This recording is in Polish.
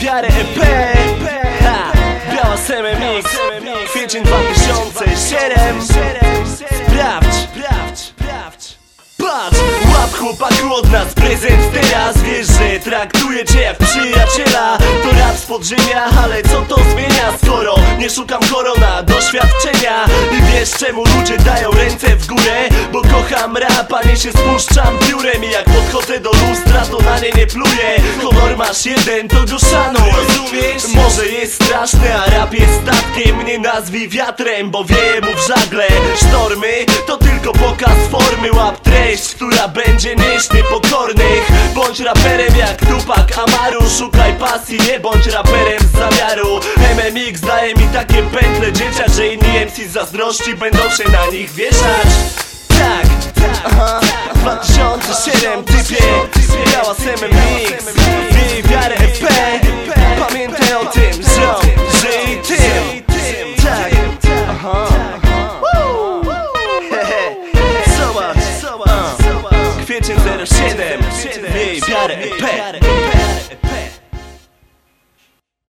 wiarę EP ha, Biała MX Kwiecień 2007 Sprawdź, chłopaku od nas prezent teraz. Wiesz, że traktuję cię jak przyjaciela. To rap z podziemia, ale co to zmienia? Skoro nie szukam korona doświadczenia. I wiesz czemu ludzie dają ręce w górę? Bo kocham rap, a nie się spuszczam piórem. I jak podchodzę do lustra to na nie nie pluję. Honor masz jeden, to go szanuj. Rozumiesz? Może jest straszny, a rap jest statkiem. Nie nazwij wiatrem, bo wieje mu w żagle. Sztormy to tylko pokaz formy. Łap treść, która będzie nieść niepokornych. Bądź raperem jak Tupak Amaru Szukaj pasji, nie bądź raperem z zamiaru. MMX daje mi takie pętle dzieciak Że inni MC z zazdrości będą się na nich wieszać. Tak, tak, aha. 2007 typie Zobacz, zobacz Kwiecień 07 Miej wiarę EP